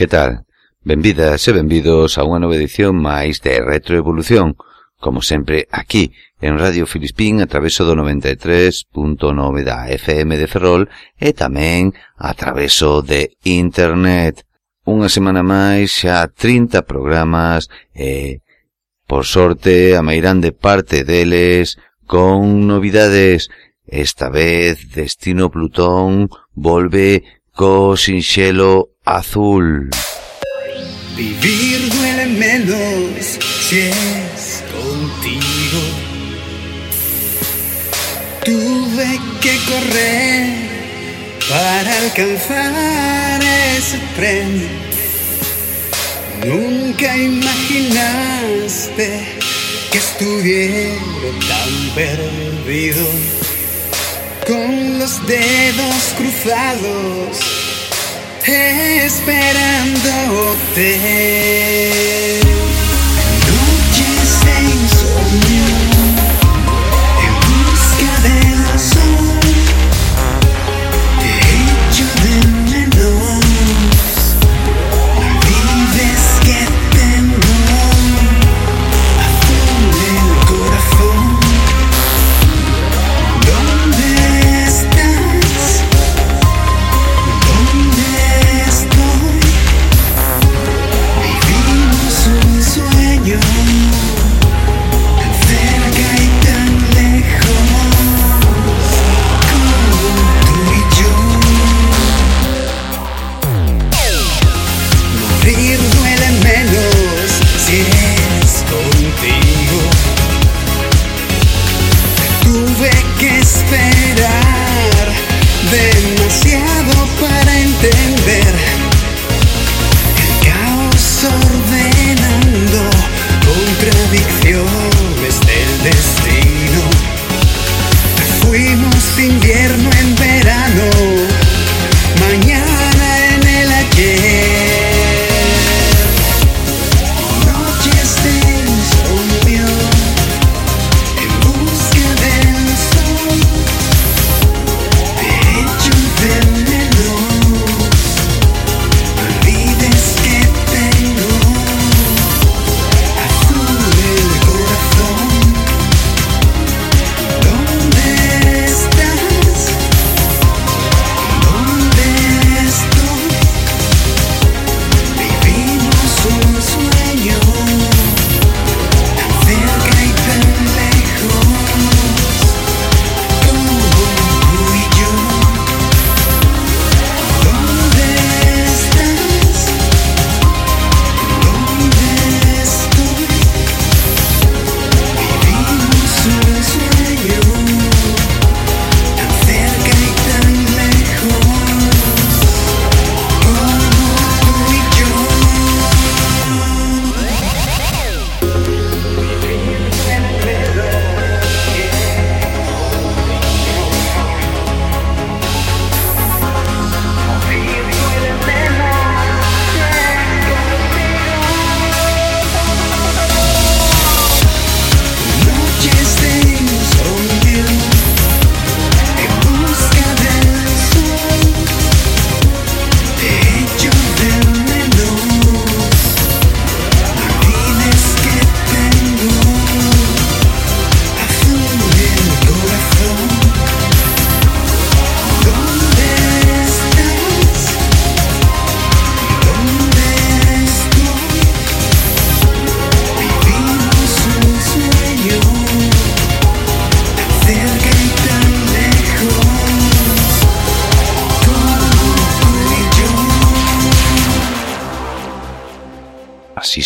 Que tal? Benvidas e benvidos a unha nova edición máis de Retroevolución, como sempre aquí, en Radio Filispín a traveso do 93.9 da FM de Ferrol e tamén a traveso de Internet. Unha semana máis xa 30 programas e, por sorte, a meirán de parte deles con novidades. Esta vez Destino Plutón volve co sinxelo azul. Vivir duele menos si es contigo. Tuve que correr para alcanzar ese premio. Nunca imaginaste que estuviera tan perdido, con los dedos cruzados esperándote.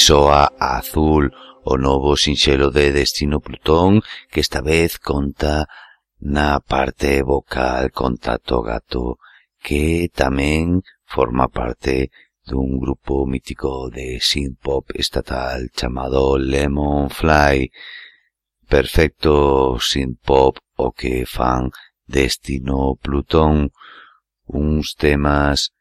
soa a azul o novo sinxelo de Destino Plutón que esta vez conta na parte vocal con Tato Gato que tamén forma parte dun grupo mítico de synth-pop estatal chamado Lemon Fly perfecto synth-pop o que fan Destino Plutón. Uns temas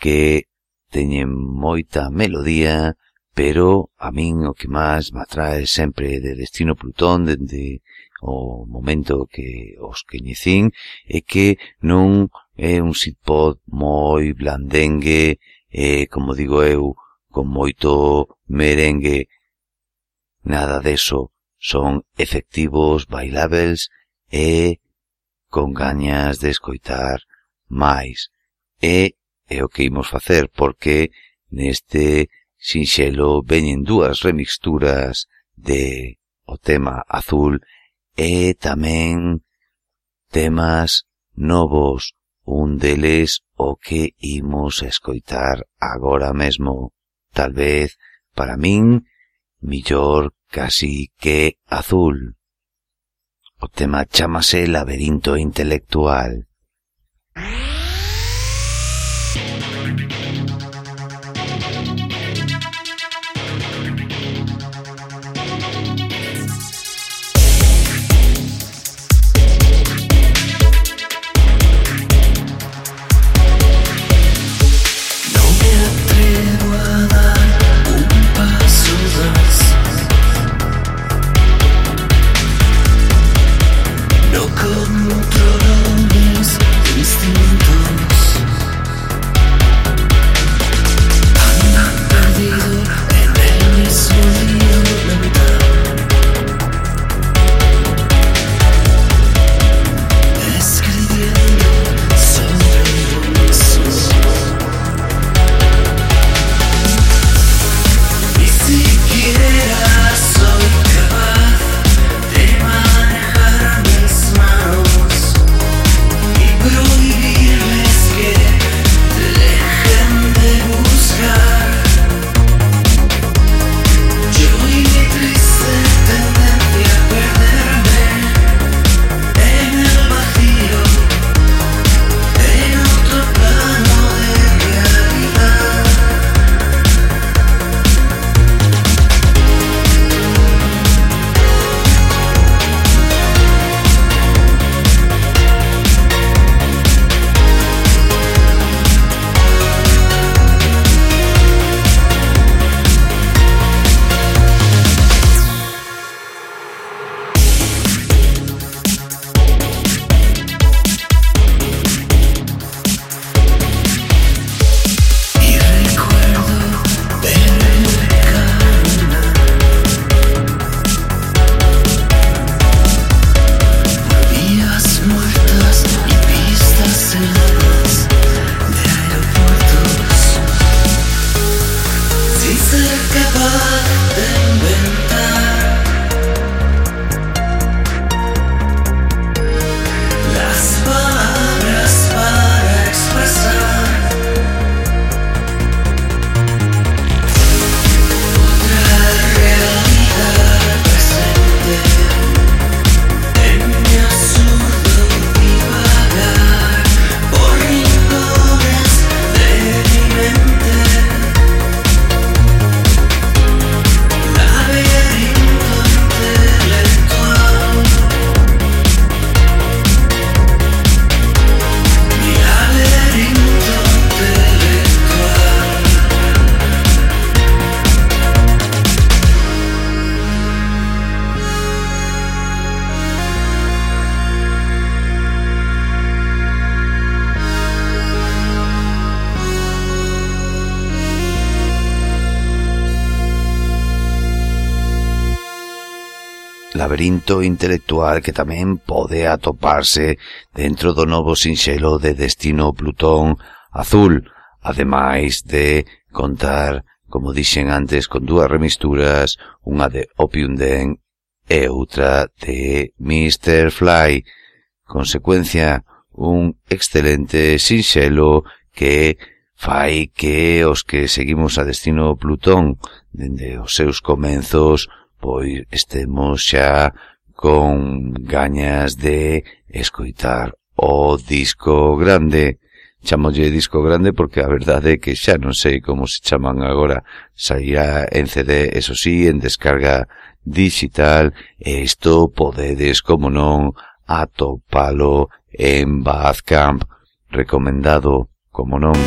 que teñen moita melodía pero a min o que máis me atrae sempre de Destino Plutón dende o momento que os queñecín é que non é un sitpod moi blandengue e, como digo eu, con moito merengue. Nada deso, son efectivos, bailables e con gañas de escoitar máis. E é o que imos facer, porque neste sinxelo veñen dúas remixturas de o tema azul e tamén temas novos, un deles o que imos escoitar agora mesmo. Tal vez, para min, millor casi que azul. O tema chamase Laberinto Intelectual. laberinto intelectual que tamén pode atoparse dentro do novo sinxelo de destino Plutón azul, ademais de contar, como dixen antes, con dúas remisturas, unha de Opium Den e outra de Mr. Fly. Consecuencia, un excelente sinxelo que fai que os que seguimos a destino Plutón dende os seus comenzos pois estemos xa con gañas de escoitar o disco grande. Chamolle disco grande porque a verdade é que xa non sei como se chaman agora. Sairá en CD, eso sí, en descarga digital. E isto podedes, como non, atopalo en Bazcamp. Recomendado, como non.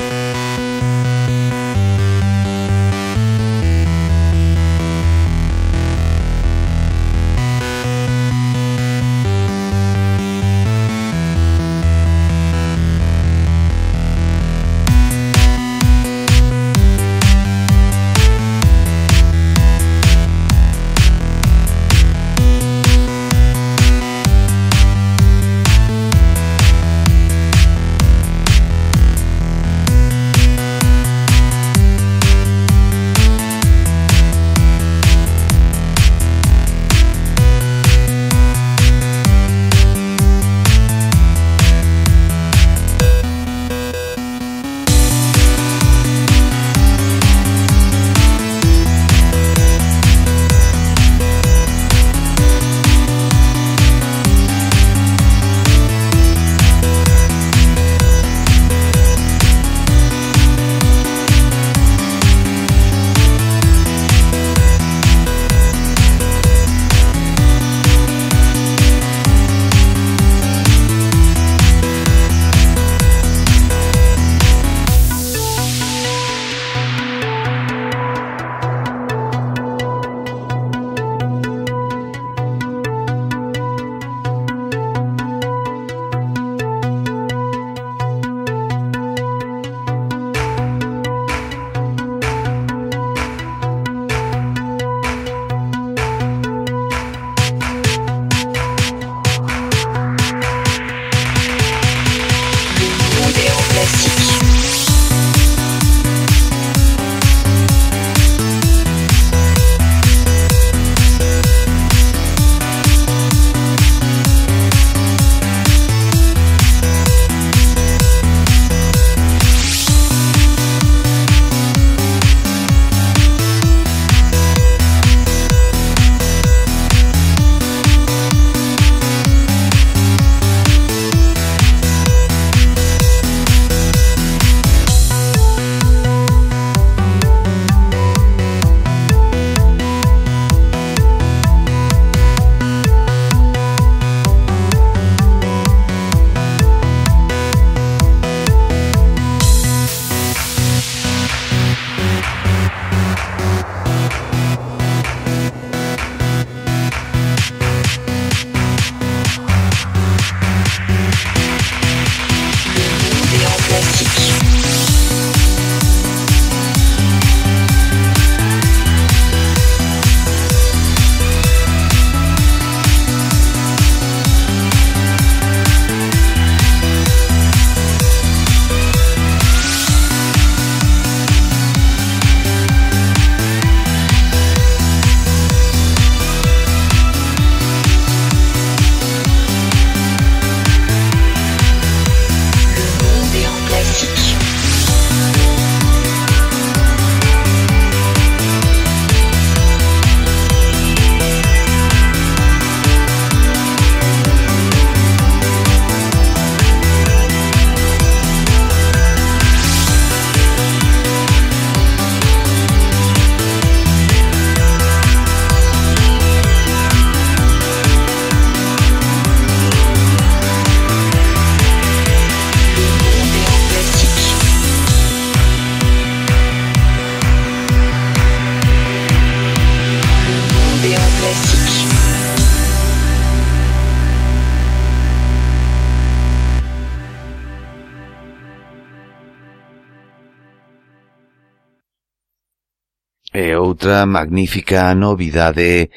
outra magnífica novidade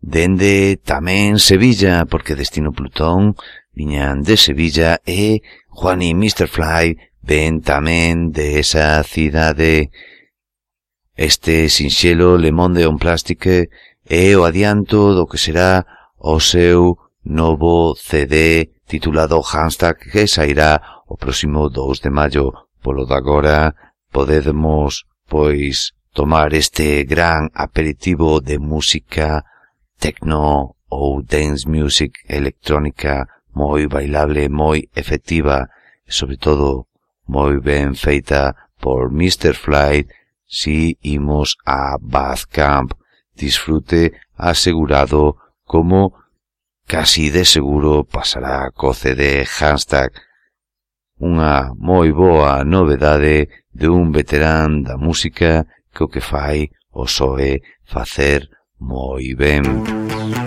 dende tamén Sevilla, porque Destino Plutón viñan de Sevilla e Juan y Mr. Fly ven tamén de esa cidade. Este sinxelo lemón de on plástique é o adianto do que será o seu novo CD titulado Hamstack que sairá o próximo 2 de maio. Polo de agora podemos, pois, tomar este gran aperitivo de música techno ou dance music electrónica moi bailable, moi efectiva e sobre todo moi ben feita por Mr. Flight si imos a Bathcamp. Disfrute asegurado como casi de seguro pasará co CD hashtag. Unha moi boa novedade de un veterán da música que o que fai o soe facer moi ben.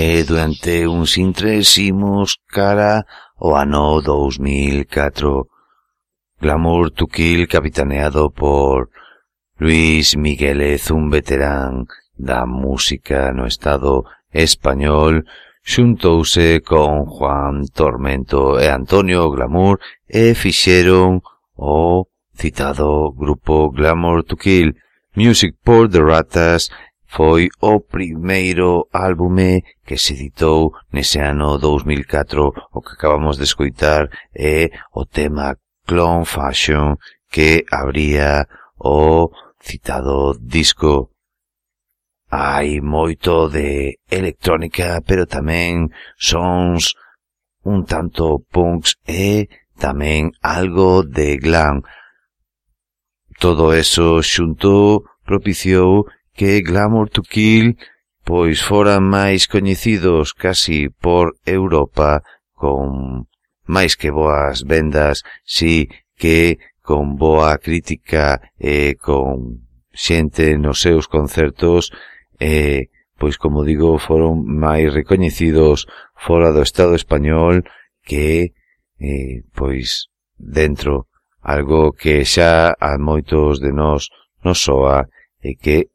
e durante uns intres imos cara o ano 2004. Glamour to Kill capitaneado por Luis Miguelez, un veterán da música no estado español, xuntouse con Juan Tormento e Antonio Glamour e fixeron o citado grupo Glamour to Kill, Music por The Ratas foi o primeiro álbume que se editou nese ano 2004, o que acabamos de escoitar é o tema Clone Fashion que abría o citado disco. Hai moito de electrónica, pero tamén sons un tanto punks e tamén algo de glam. Todo eso xunto propiciou que Glamour to Kill pois foran máis coñecidos casi por Europa con máis que boas vendas, si que con boa crítica e con xente nos seus concertos e, pois como digo, foron máis recoñecidos fora do Estado español que, eh, pois, dentro, algo que xa a moitos de nós nos soa e que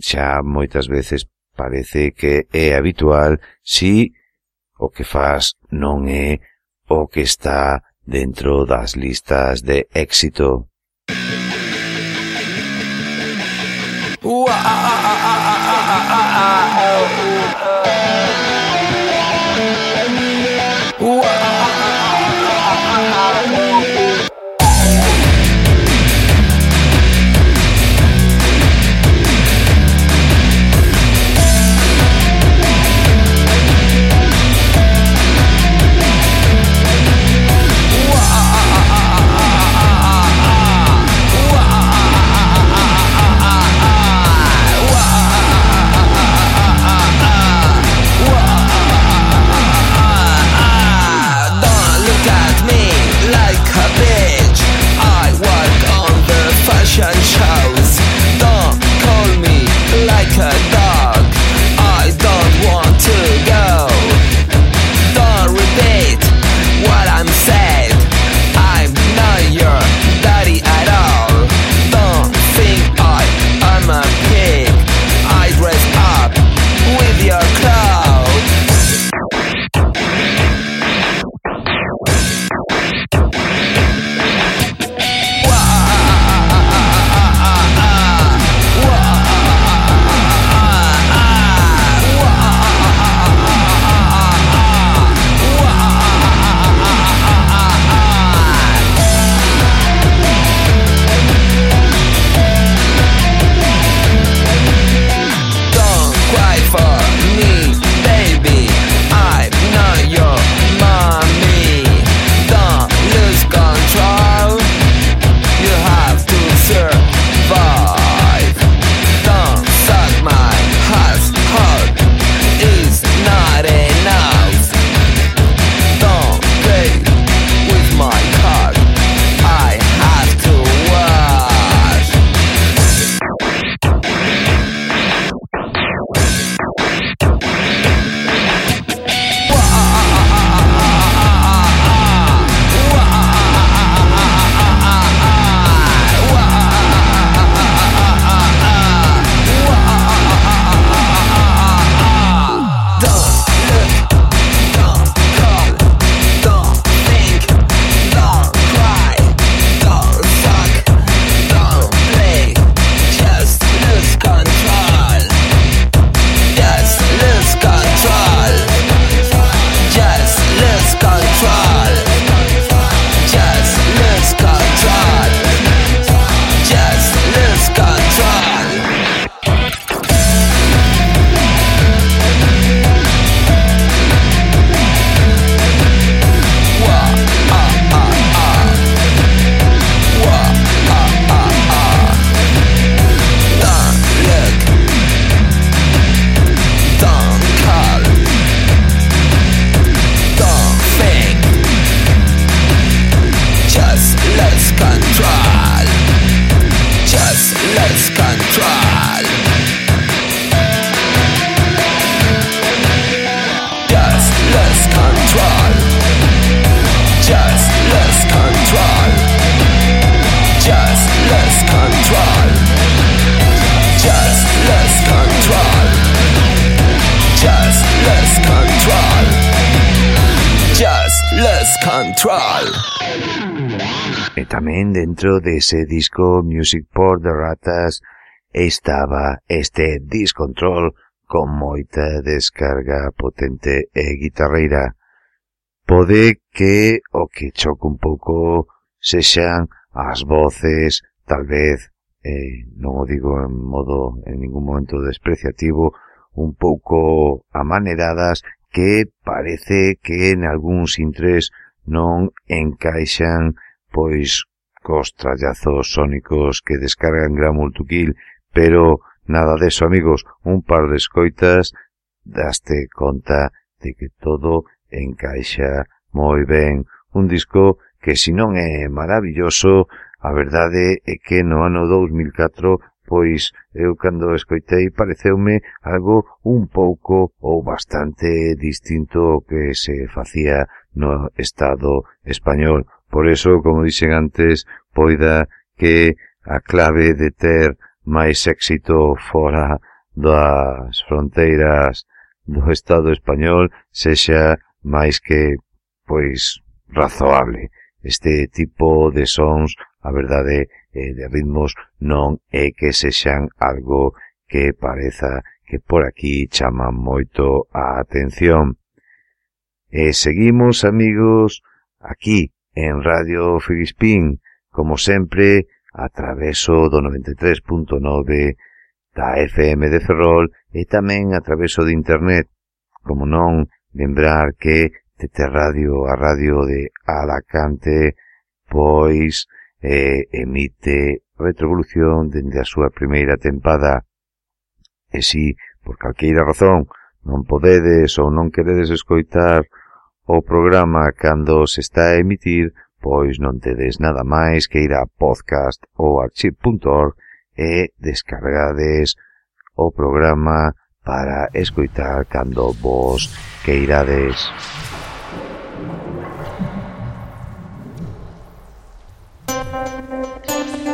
xa moitas veces parece que é habitual si o que faz non é o que está dentro das listas de éxito. Uah, dentro dese disco Music por de Ratas estaba este Discontrol con moita descarga potente e guitarreira. Pode que o que choque un pouco sexan as voces, tal vez, eh, non o digo en modo, en ningún momento despreciativo, un pouco amaneradas que parece que en algúns intres non encaixan pois cos trallazos sónicos que descargan Gran Multuquil, pero nada deso, amigos, un par de escoitas daste conta de que todo encaixa moi ben. Un disco que, si non é maravilloso, a verdade é que no ano 2004 Pois eu cando escoitei pareceume algo un pouco ou bastante distinto ao que se facía no Estado español. Por eso, como dixen antes, poida que a clave de ter máis éxito fora das fronteiras do Estado español sexa máis que, pois, razoable. Este tipo de sons a verdade eh, de ritmos non é que sexan algo que pareza que por aquí chaman moito a atención. E seguimos, amigos, aquí, en Radio Filispín, como sempre, a traveso do 93.9 da FM de Ferrol e tamén a traveso de Internet. Como non, lembrar que TT Radio, a radio de Alacante, pois eh, emite Retrovolución dende a súa primeira tempada. E si, por calqueira razón, non podedes ou non queredes escoitar o programa cando se está a emitir, pois non tedes nada máis que ir a podcast ou archive.org e descargades o programa para escoitar cando vos queirades. Música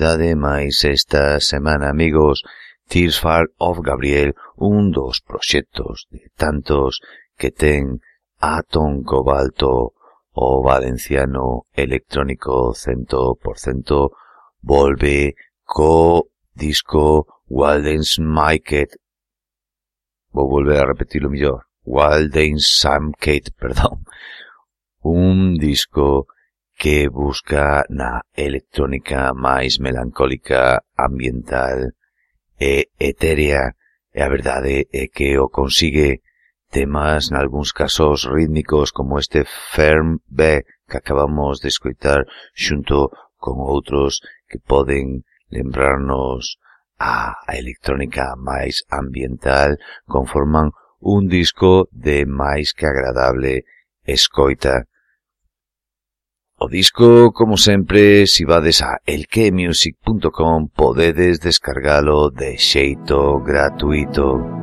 novidade máis esta semana, amigos. Tears Fall of Gabriel, un dos proxectos de tantos que ten Atom Cobalto, o valenciano electrónico 100%, volve co disco Walden's Market. Vou volver a repetirlo mellor. Walden's Samkate, perdón. Un disco que busca na electrónica máis melancólica, ambiental e etérea, e a verdade é que o consigue temas nalgúns casos rítmicos como este Firm B que acabamos de escoitar xunto con outros que poden lembrarnos a electrónica máis ambiental conforman un disco de máis que agradable escoita. O disco, como sempre, se vades a elquemusic.com podedes descargalo de xeito gratuito.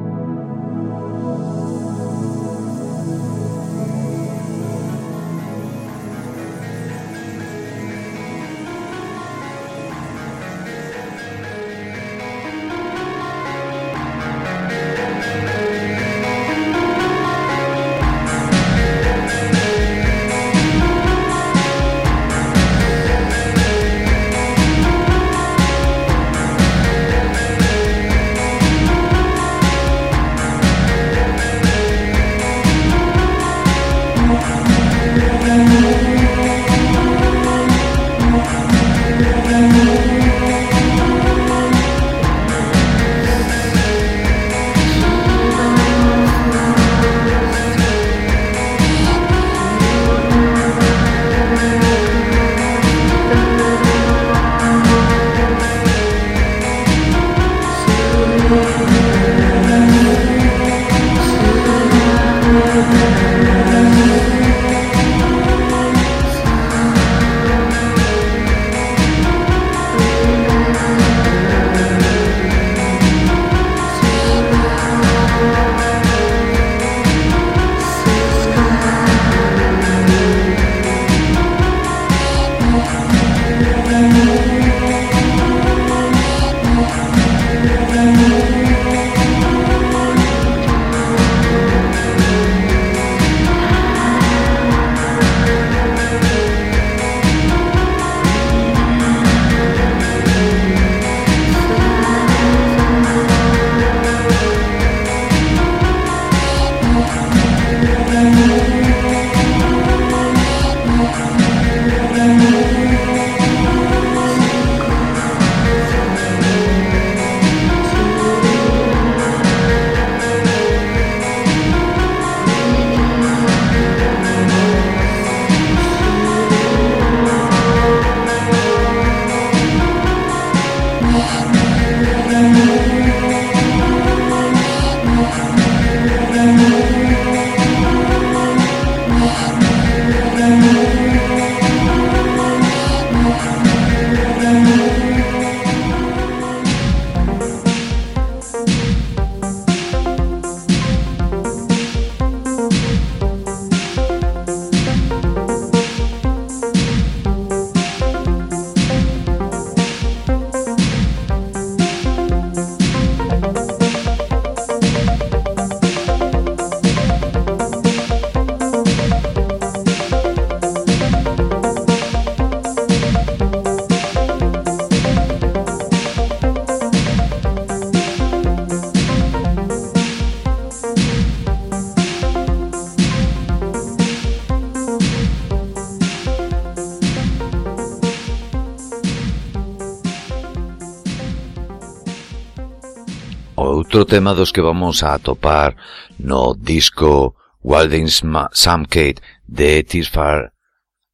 outro tema dos que vamos a atopar no disco Wilding Sam Kate de Tisfar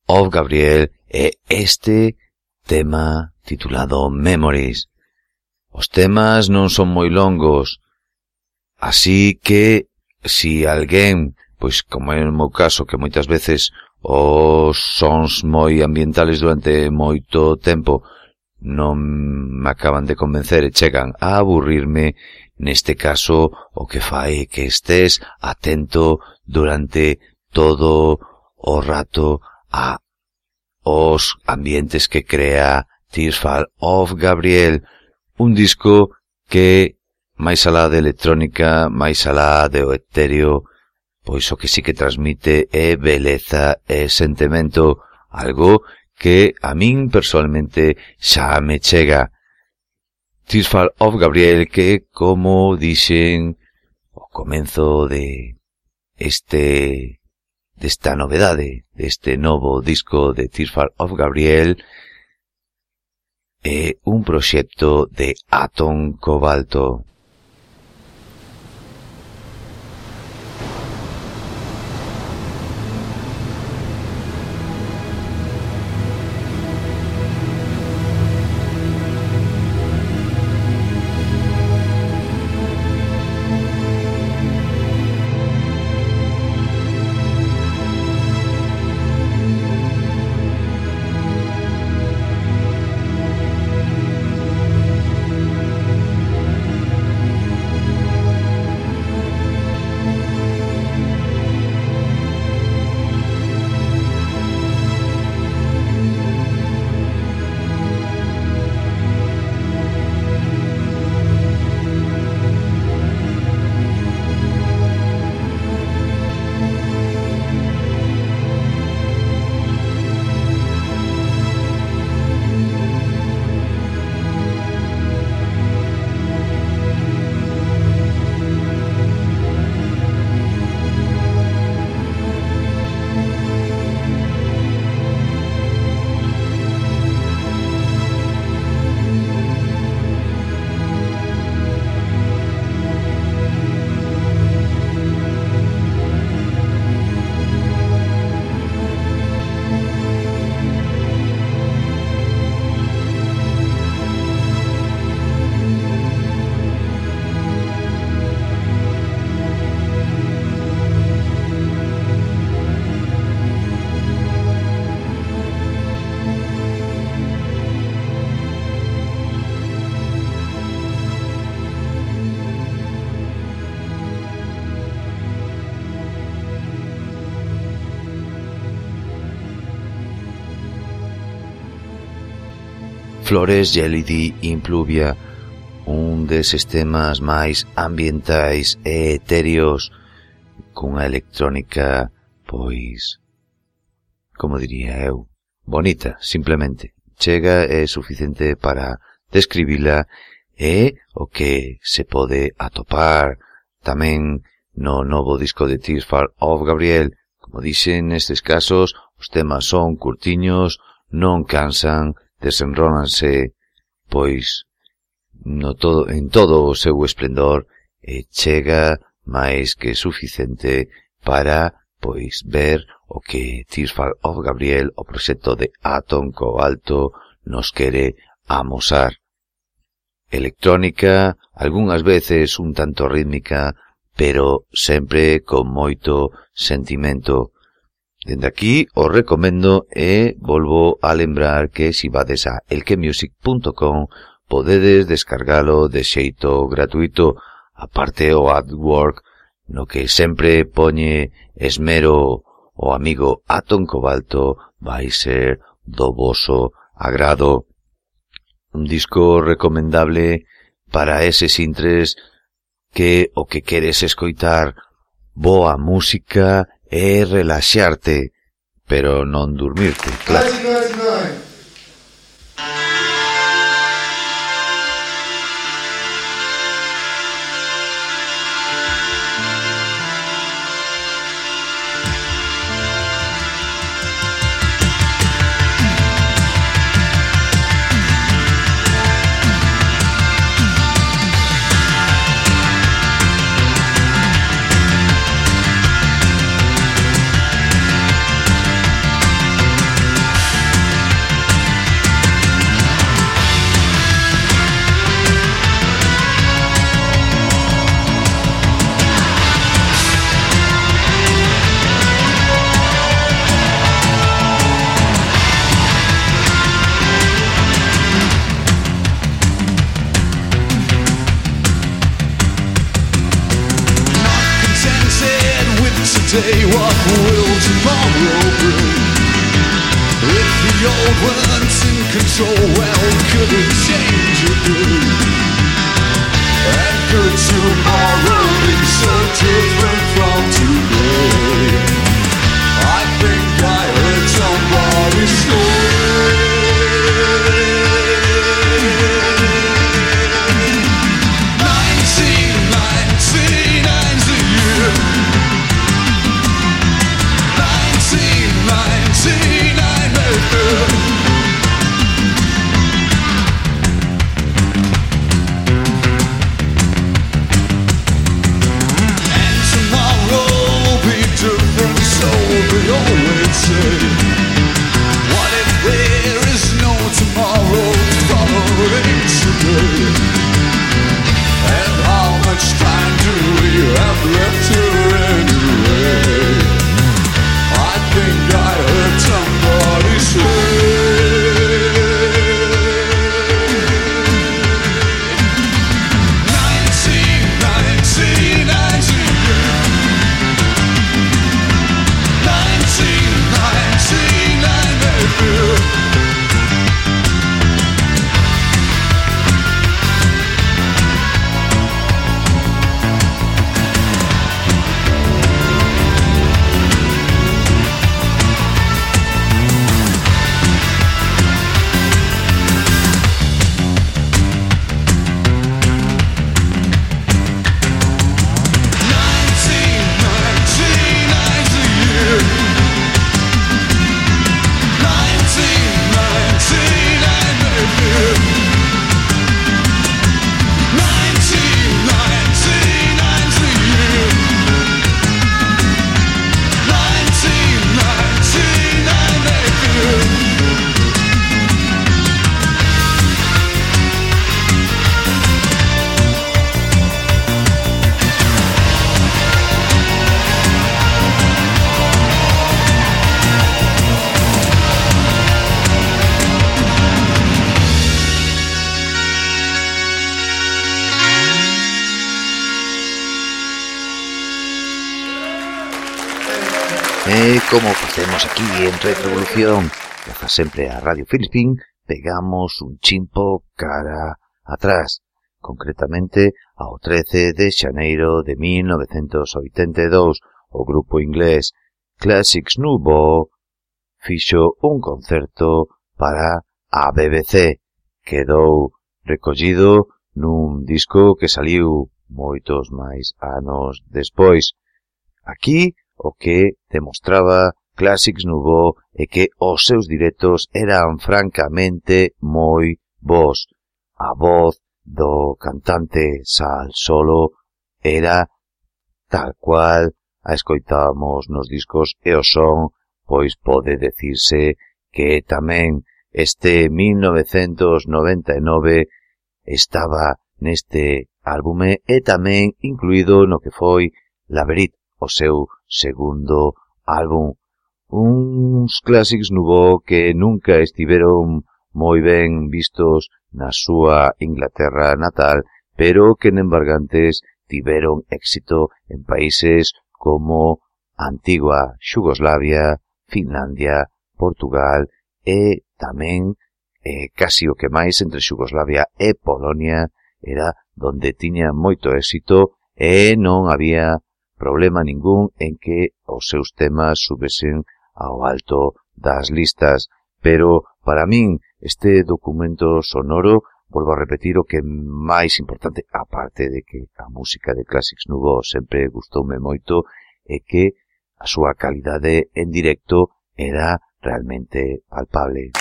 of Gabriel é este tema titulado Memories. Os temas non son moi longos, así que si alguén, pois como é o meu caso que moitas veces os sons moi ambientales durante moito tempo non me acaban de convencer e chegan a aburrirme, neste caso o que fai é que estés atento durante todo o rato a os ambientes que crea Tears of Gabriel, un disco que máis alá de electrónica, máis alá de o etéreo, pois o que sí que transmite é beleza e sentimento, algo que a min personalmente xa me chega. Tisfal of Gabriel que, como dixen o comenzo de este desta novedade, deste novo disco de Tisfal of Gabriel, é un proxecto de Atom Cobalto. Flores Gelidi Impluvia, un deses temas máis ambientais e etéreos cunha electrónica, pois, como diría eu, bonita, simplemente. Chega é suficiente para describila e o que se pode atopar tamén no novo disco de Tirfar of Gabriel. Como dixen nestes casos, os temas son curtiños, non cansan, desenrólanse pois no todo en todo o seu esplendor e chega máis que suficiente para pois ver o que Tisfal of Gabriel, o proxecto de Atom Cobalto nos quere amosar. Electrónica, algunhas veces un tanto rítmica, pero sempre con moito sentimento Dende aquí os recomendo e volvo a lembrar que si vades a elquemusic.com podedes descargalo de xeito gratuito, aparte o AdWork, no que sempre poñe esmero o amigo Aton Cobalto vai ser do voso agrado. Un disco recomendable para eses intres que o que queres escoitar boa música é relaxarte, pero non dormirte. E como facemos aquí en Retrovolución, viaja sempre a Radio Filispín, pegamos un chimpo cara atrás, concretamente ao 13 de xaneiro de 1982, o grupo inglés Classics Nubo fixo un concerto para a BBC. Quedou recollido nun disco que saliu moitos máis anos despois. Aquí o que demostraba Classics Nouveau e que os seus directos eran francamente moi vos. A voz do cantante Sal Solo era tal cual a escoitábamos nos discos e o son, pois pode decirse que tamén este 1999 estaba neste álbume e tamén incluído no que foi Laberit, o seu segundo álbum, uns clásicos no que nunca estiveron moi ben vistos na súa Inglaterra natal, pero que, nembargantes, tiveron éxito en países como Antigua Xugoslavia, Finlandia, Portugal e tamén, eh, casi o que máis entre Xugoslavia e Polonia, era donde tiña moito éxito e non había problema ningún en que os seus temas subesen ao alto das listas, pero para min este documento sonoro volvo a repetir o que é máis importante, aparte de que a música de Classics Nubo sempre gustoume moito, é que a súa calidade en directo era realmente palpable.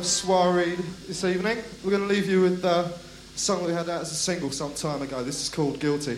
Soiree this evening. We're going to leave you with uh, song we had out as a single some time ago. This is called Guilty.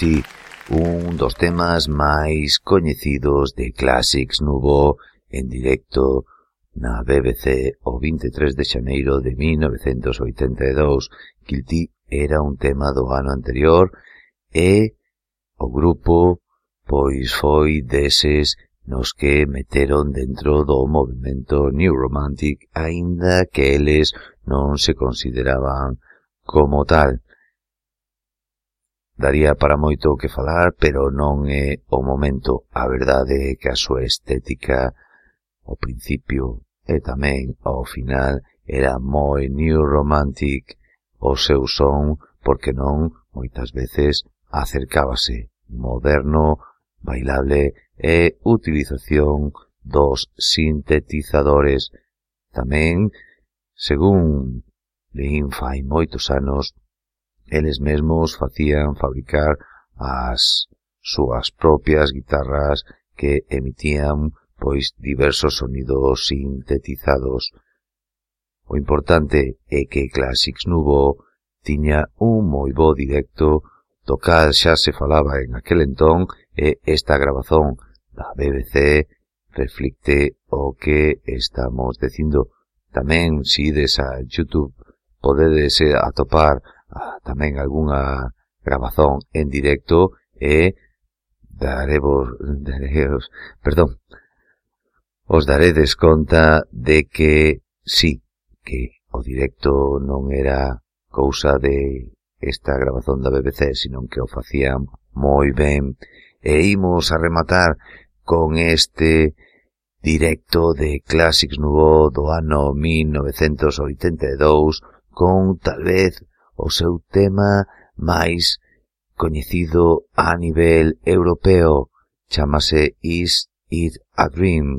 Gucci, un dos temas máis coñecidos de Classics Nubo en directo na BBC o 23 de xaneiro de 1982. Guilty era un tema do ano anterior e o grupo pois foi deses nos que meteron dentro do movimento New Romantic, aínda que eles non se consideraban como tal. Daría para moito o que falar, pero non é o momento. A verdade é que a súa estética ao principio e tamén ao final era moi new romantic o seu son, porque non, moitas veces, acercábase moderno, bailable e utilización dos sintetizadores. Tamén, según leín fai moitos anos, eles mesmos facían fabricar as súas propias guitarras que emitían pois diversos sonidos sintetizados. O importante é que Classics Nubo tiña un moi bo directo do cal xa se falaba en aquel entón e esta grabazón da BBC reflicte o que estamos dicindo. Tamén, si ides a YouTube, podedes eh, atopar Ah, tamén algunha grabazón en directo e darevos, darevos perdón, os daredes conta de que sí, que o directo non era cousa de esta grabazón da BBC, senón que o facían moi ben. E imos a rematar con este directo de Classics Nouveau do ano 1982 con tal vez o seu tema máis coñecido a nivel europeo, chámase Is It a Dream?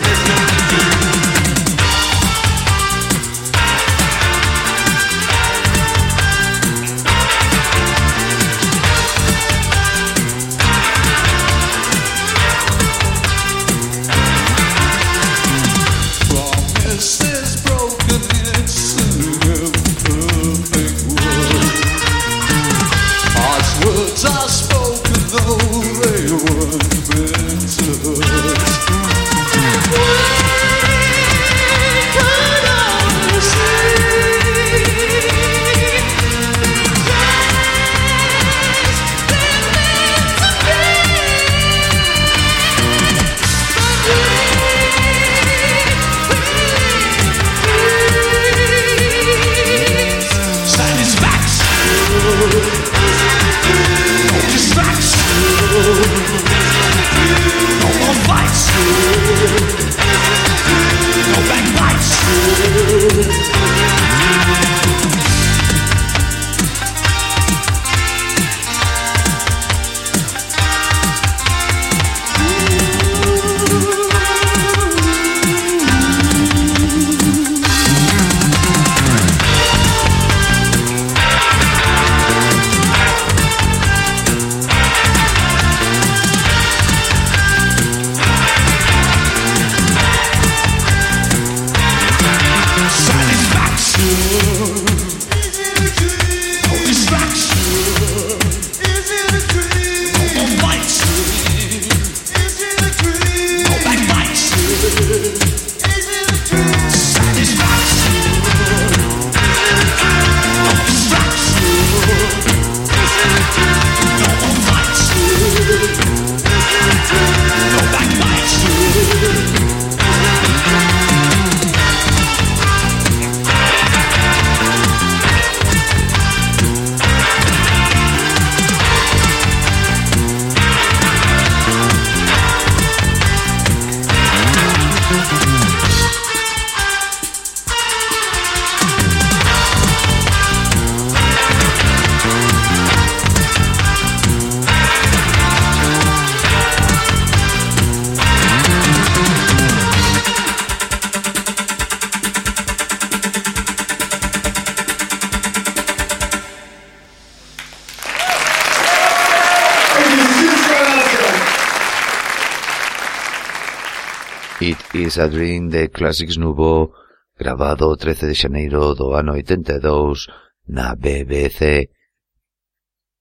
Is a Dream de Classics Nouveau grabado o 13 de xaneiro do ano 82 na BBC.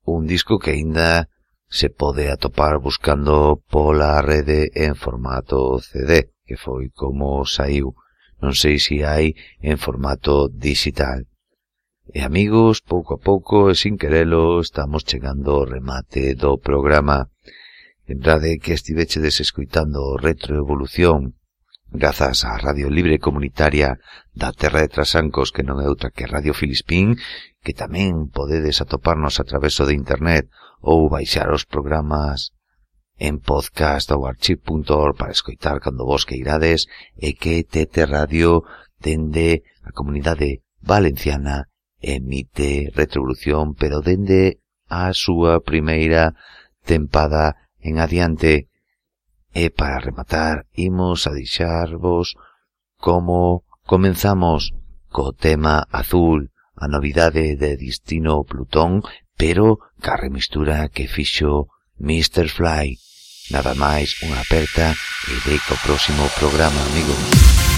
Un disco que aínda se pode atopar buscando pola rede en formato CD, que foi como saiu. Non sei se hai en formato digital. E amigos, pouco a pouco e sin querelo estamos chegando ao remate do programa. Lembrade que estivechedes escoitando Retroevolución, Grazas á Radio Libre Comunitaria da Terra de Trasancos, que non é outra que Radio Filispín, que tamén podedes atoparnos a traveso de internet ou baixar os programas en podcast ou archive.org para escoitar cando vos que irades e que Tete Radio dende a comunidade valenciana emite retrovolución pero dende a súa primeira tempada en adiante. E para rematar, imos a deixarvos como comenzamos co tema azul, a novidade de Destino Plutón, pero ca remistura que fixo Mr. Fly. Nada máis, unha aperta e deico próximo programa, amigos.